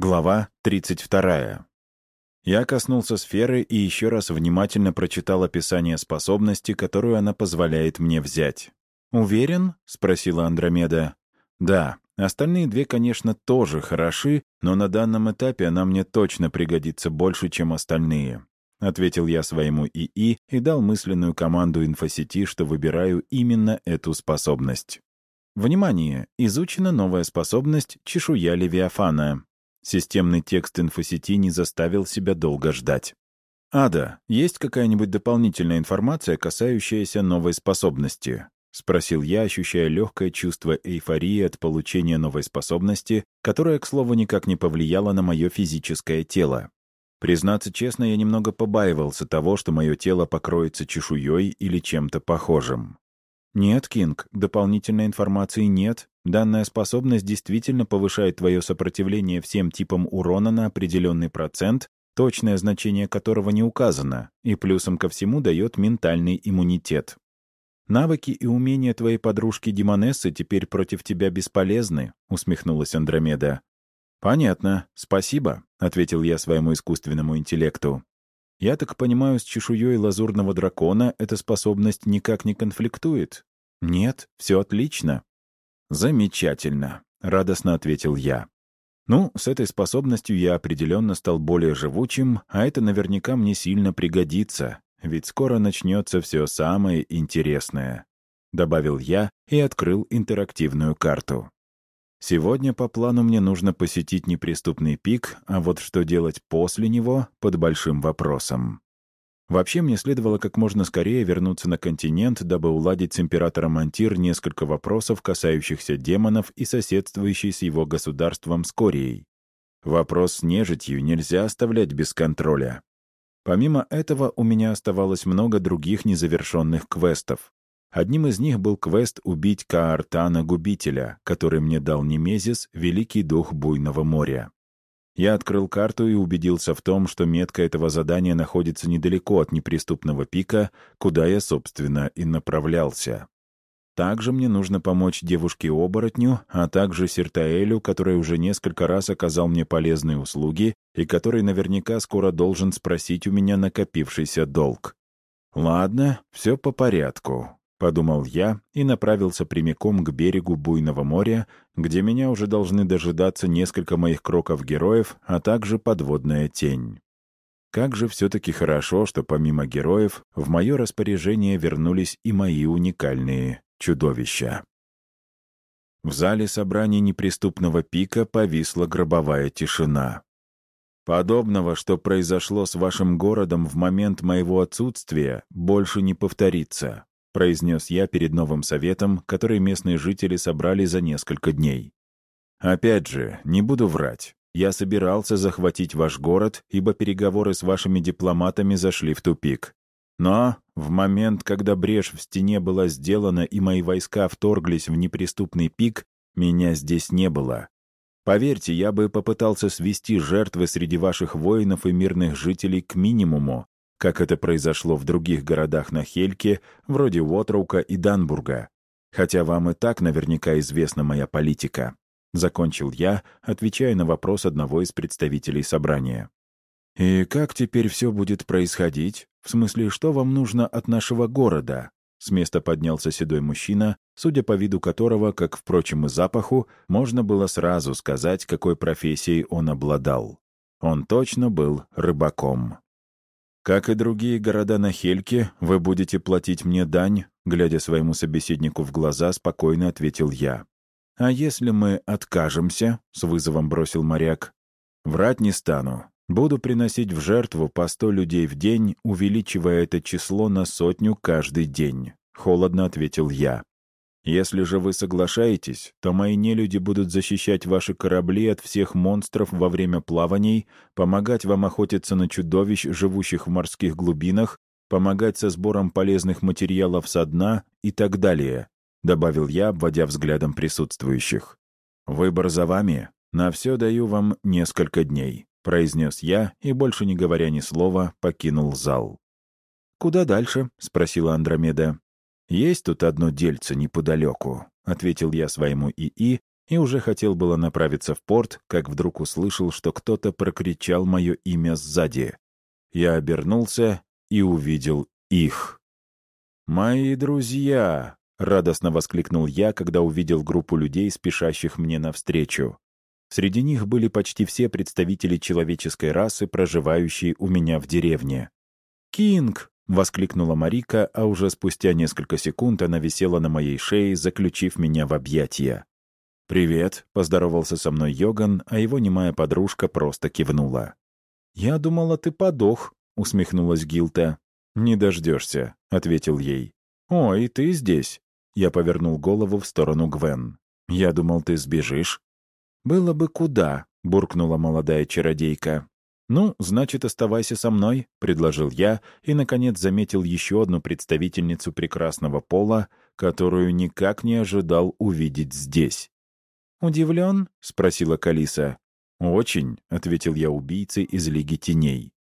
Глава 32. Я коснулся сферы и еще раз внимательно прочитал описание способности, которую она позволяет мне взять. «Уверен?» — спросила Андромеда. «Да, остальные две, конечно, тоже хороши, но на данном этапе она мне точно пригодится больше, чем остальные». Ответил я своему ИИ и дал мысленную команду инфосети, что выбираю именно эту способность. Внимание! Изучена новая способность «Чешуя Левиафана». Системный текст инфосети не заставил себя долго ждать. «Ада, есть какая-нибудь дополнительная информация, касающаяся новой способности?» — спросил я, ощущая легкое чувство эйфории от получения новой способности, которая, к слову, никак не повлияла на мое физическое тело. Признаться честно, я немного побаивался того, что мое тело покроется чешуей или чем-то похожим. «Нет, Кинг, дополнительной информации нет. Данная способность действительно повышает твое сопротивление всем типам урона на определенный процент, точное значение которого не указано, и плюсом ко всему дает ментальный иммунитет. «Навыки и умения твоей подружки Демонессы теперь против тебя бесполезны», — усмехнулась Андромеда. «Понятно. Спасибо», — ответил я своему искусственному интеллекту. «Я так понимаю, с чешуей лазурного дракона эта способность никак не конфликтует?» «Нет, все отлично», «Замечательно», — радостно ответил я. «Ну, с этой способностью я определенно стал более живучим, а это наверняка мне сильно пригодится, ведь скоро начнется все самое интересное», — добавил я и открыл интерактивную карту. Сегодня по плану мне нужно посетить неприступный пик, а вот что делать после него — под большим вопросом. Вообще, мне следовало как можно скорее вернуться на континент, дабы уладить с императором Антир несколько вопросов, касающихся демонов и соседствующей с его государством Скорией. Вопрос с нежитью нельзя оставлять без контроля. Помимо этого, у меня оставалось много других незавершенных квестов. Одним из них был квест «Убить Каартана-губителя», который мне дал Немезис, великий дух буйного моря. Я открыл карту и убедился в том, что метка этого задания находится недалеко от неприступного пика, куда я, собственно, и направлялся. Также мне нужно помочь девушке-оборотню, а также Сертаэлю, который уже несколько раз оказал мне полезные услуги и который наверняка скоро должен спросить у меня накопившийся долг. Ладно, все по порядку. — подумал я и направился прямиком к берегу буйного моря, где меня уже должны дожидаться несколько моих кроков-героев, а также подводная тень. Как же все-таки хорошо, что помимо героев в мое распоряжение вернулись и мои уникальные чудовища. В зале собраний неприступного пика повисла гробовая тишина. Подобного, что произошло с вашим городом в момент моего отсутствия, больше не повторится произнес я перед новым советом, который местные жители собрали за несколько дней. Опять же, не буду врать. Я собирался захватить ваш город, ибо переговоры с вашими дипломатами зашли в тупик. Но в момент, когда брешь в стене была сделана и мои войска вторглись в неприступный пик, меня здесь не было. Поверьте, я бы попытался свести жертвы среди ваших воинов и мирных жителей к минимуму, как это произошло в других городах на Хельке, вроде Уотроука и Данбурга. Хотя вам и так наверняка известна моя политика. Закончил я, отвечая на вопрос одного из представителей собрания. «И как теперь все будет происходить? В смысле, что вам нужно от нашего города?» С места поднялся седой мужчина, судя по виду которого, как, впрочем, и запаху, можно было сразу сказать, какой профессией он обладал. Он точно был рыбаком. «Как и другие города на Хельке, вы будете платить мне дань», глядя своему собеседнику в глаза, спокойно ответил я. «А если мы откажемся?» — с вызовом бросил моряк. «Врать не стану. Буду приносить в жертву по сто людей в день, увеличивая это число на сотню каждый день», — холодно ответил я. Если же вы соглашаетесь, то мои нелюди будут защищать ваши корабли от всех монстров во время плаваний, помогать вам охотиться на чудовищ, живущих в морских глубинах, помогать со сбором полезных материалов со дна и так далее», — добавил я, обводя взглядом присутствующих. «Выбор за вами. На все даю вам несколько дней», — произнес я и, больше не говоря ни слова, покинул зал. «Куда дальше?» — спросила Андромеда. «Есть тут одно дельце неподалеку», — ответил я своему ИИ и уже хотел было направиться в порт, как вдруг услышал, что кто-то прокричал мое имя сзади. Я обернулся и увидел их. «Мои друзья!» — радостно воскликнул я, когда увидел группу людей, спешащих мне навстречу. Среди них были почти все представители человеческой расы, проживающие у меня в деревне. «Кинг!» — воскликнула Марика, а уже спустя несколько секунд она висела на моей шее, заключив меня в объятия. «Привет», — поздоровался со мной Йоган, а его немая подружка просто кивнула. «Я думала, ты подох», — усмехнулась Гилта. «Не дождешься», — ответил ей. «О, и ты здесь?» Я повернул голову в сторону Гвен. «Я думал, ты сбежишь». «Было бы куда», — буркнула молодая чародейка. «Ну, значит, оставайся со мной», — предложил я и, наконец, заметил еще одну представительницу прекрасного пола, которую никак не ожидал увидеть здесь. «Удивлен?» — спросила Калиса. «Очень», — ответил я убийце из Лиги Теней.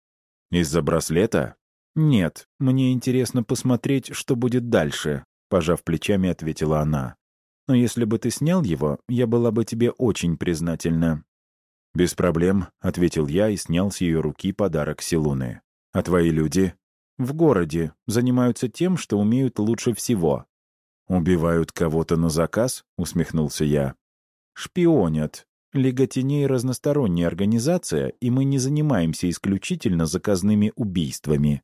«Из-за браслета?» «Нет, мне интересно посмотреть, что будет дальше», — пожав плечами, ответила она. «Но если бы ты снял его, я была бы тебе очень признательна». «Без проблем», — ответил я и снял с ее руки подарок Силуны. «А твои люди?» «В городе. Занимаются тем, что умеют лучше всего». «Убивают кого-то на заказ?» — усмехнулся я шпионят. Лига теней — разносторонняя организация, и мы не занимаемся исключительно заказными убийствами.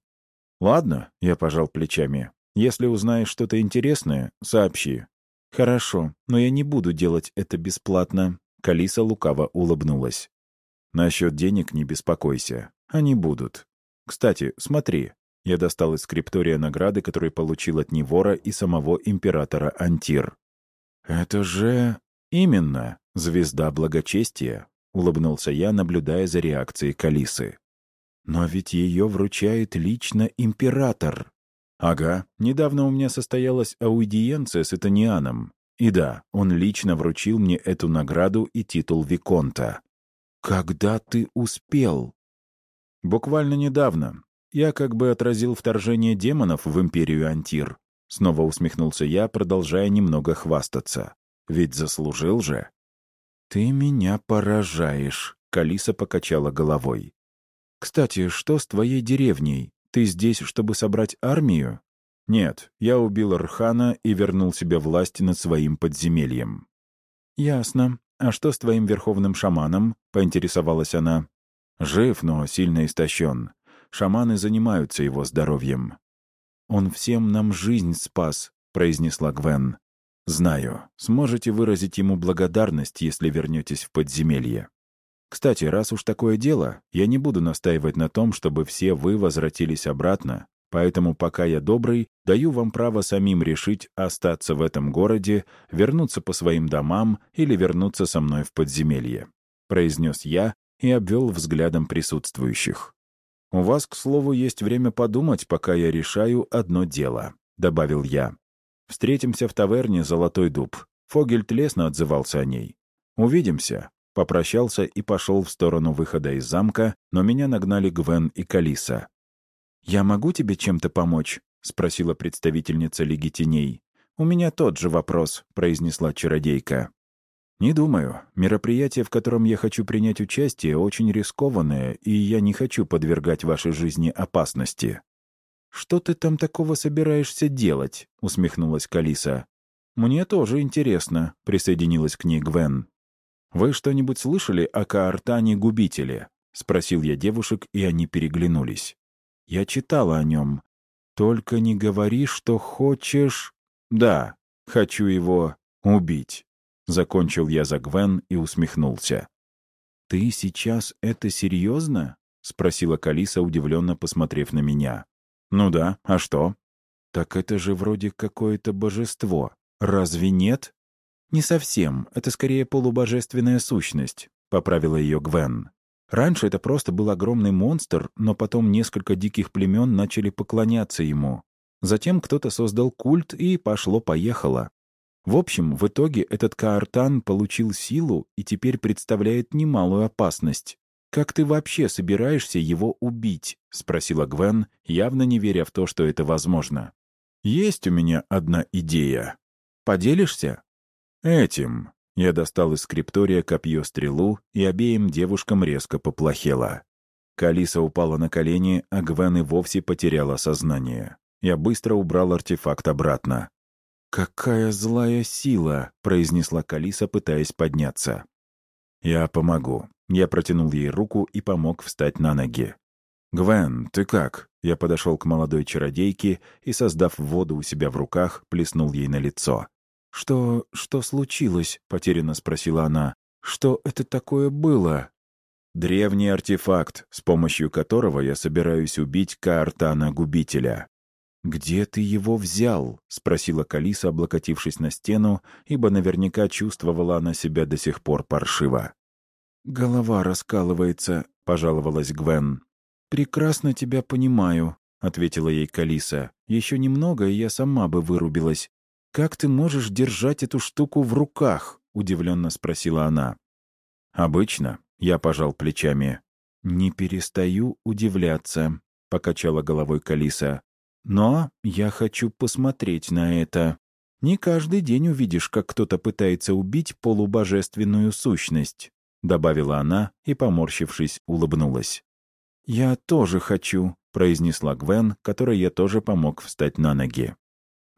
Ладно, я пожал плечами. Если узнаешь что-то интересное, сообщи. Хорошо, но я не буду делать это бесплатно. Калиса лукаво улыбнулась. Насчет денег не беспокойся. Они будут. Кстати, смотри. Я достал из скриптория награды, которые получил от Невора и самого императора Антир. «Это же...» «Именно, звезда благочестия», — улыбнулся я, наблюдая за реакцией Калисы. «Но ведь ее вручает лично император». «Ага, недавно у меня состоялась аудиенция с Этанианом. И да, он лично вручил мне эту награду и титул Виконта». «Когда ты успел?» «Буквально недавно. Я как бы отразил вторжение демонов в империю Антир». Снова усмехнулся я, продолжая немного хвастаться. Ведь заслужил же. «Ты меня поражаешь», — Калиса покачала головой. «Кстати, что с твоей деревней? Ты здесь, чтобы собрать армию?» «Нет, я убил Архана и вернул себе власть над своим подземельем». «Ясно. А что с твоим верховным шаманом?» — поинтересовалась она. «Жив, но сильно истощен. Шаманы занимаются его здоровьем». «Он всем нам жизнь спас», — произнесла Гвен. Знаю, сможете выразить ему благодарность, если вернетесь в подземелье. Кстати, раз уж такое дело, я не буду настаивать на том, чтобы все вы возвратились обратно, поэтому пока я добрый, даю вам право самим решить, остаться в этом городе, вернуться по своим домам или вернуться со мной в подземелье», — произнес я и обвел взглядом присутствующих. «У вас, к слову, есть время подумать, пока я решаю одно дело», — добавил я. Встретимся в таверне «Золотой дуб». Фогельт лестно отзывался о ней. «Увидимся». Попрощался и пошел в сторону выхода из замка, но меня нагнали Гвен и Калиса. «Я могу тебе чем-то помочь?» — спросила представительница Лиги Теней. «У меня тот же вопрос», — произнесла чародейка. «Не думаю. Мероприятие, в котором я хочу принять участие, очень рискованное, и я не хочу подвергать вашей жизни опасности». «Что ты там такого собираешься делать?» — усмехнулась Калиса. «Мне тоже интересно», — присоединилась к ней Гвен. «Вы что-нибудь слышали о Каартане-губителе?» — спросил я девушек, и они переглянулись. «Я читала о нем. Только не говори, что хочешь...» «Да, хочу его убить», — закончил я за Гвен и усмехнулся. «Ты сейчас это серьезно?» — спросила Калиса, удивленно посмотрев на меня. «Ну да, а что?» «Так это же вроде какое-то божество. Разве нет?» «Не совсем. Это скорее полубожественная сущность», — поправила ее Гвен. «Раньше это просто был огромный монстр, но потом несколько диких племен начали поклоняться ему. Затем кто-то создал культ, и пошло-поехало. В общем, в итоге этот Каартан получил силу и теперь представляет немалую опасность. «Как ты вообще собираешься его убить?» — спросила Гвен, явно не веря в то, что это возможно. «Есть у меня одна идея. Поделишься?» «Этим», Я достал из скриптория копье-стрелу, и обеим девушкам резко поплохело. Калиса упала на колени, а Гвен и вовсе потеряла сознание. Я быстро убрал артефакт обратно. «Какая злая сила!» — произнесла Калиса, пытаясь подняться. «Я помогу». Я протянул ей руку и помог встать на ноги. «Гвен, ты как?» Я подошел к молодой чародейке и, создав воду у себя в руках, плеснул ей на лицо. «Что... что случилось?» — потерянно спросила она. «Что это такое было?» «Древний артефакт, с помощью которого я собираюсь убить Каартана-губителя». «Где ты его взял?» — спросила Калиса, облокотившись на стену, ибо наверняка чувствовала она себя до сих пор паршиво. «Голова раскалывается», — пожаловалась Гвен. «Прекрасно тебя понимаю», — ответила ей Калиса. «Еще немного, и я сама бы вырубилась. Как ты можешь держать эту штуку в руках?» — удивленно спросила она. «Обычно», — я пожал плечами. «Не перестаю удивляться», — покачала головой Калиса. «Но я хочу посмотреть на это. Не каждый день увидишь, как кто-то пытается убить полубожественную сущность», — добавила она и, поморщившись, улыбнулась. «Я тоже хочу», — произнесла Гвен, которой я тоже помог встать на ноги.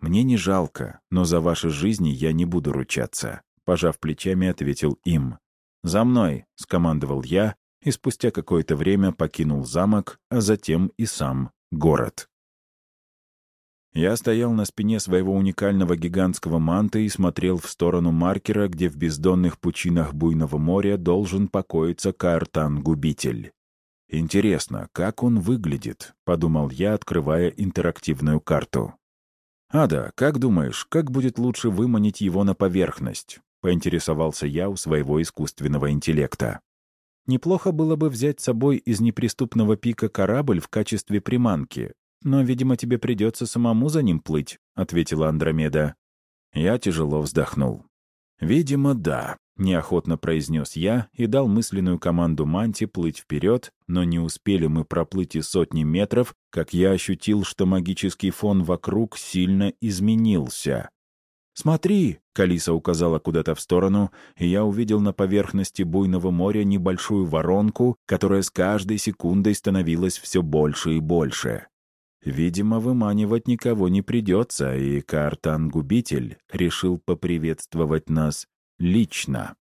«Мне не жалко, но за ваши жизни я не буду ручаться», — пожав плечами, ответил им. «За мной», — скомандовал я, и спустя какое-то время покинул замок, а затем и сам город. Я стоял на спине своего уникального гигантского манта и смотрел в сторону маркера, где в бездонных пучинах буйного моря должен покоиться Каэртан-губитель. «Интересно, как он выглядит?» — подумал я, открывая интерактивную карту. «Ада, как думаешь, как будет лучше выманить его на поверхность?» — поинтересовался я у своего искусственного интеллекта. «Неплохо было бы взять с собой из неприступного пика корабль в качестве приманки, но, видимо, тебе придется самому за ним плыть», — ответила Андромеда. Я тяжело вздохнул. «Видимо, да. — неохотно произнес я и дал мысленную команду Манти плыть вперед, но не успели мы проплыть и сотни метров, как я ощутил, что магический фон вокруг сильно изменился. «Смотри!» — Калиса указала куда-то в сторону, и я увидел на поверхности буйного моря небольшую воронку, которая с каждой секундой становилась все больше и больше. Видимо, выманивать никого не придется, и Картан-губитель решил поприветствовать нас лично.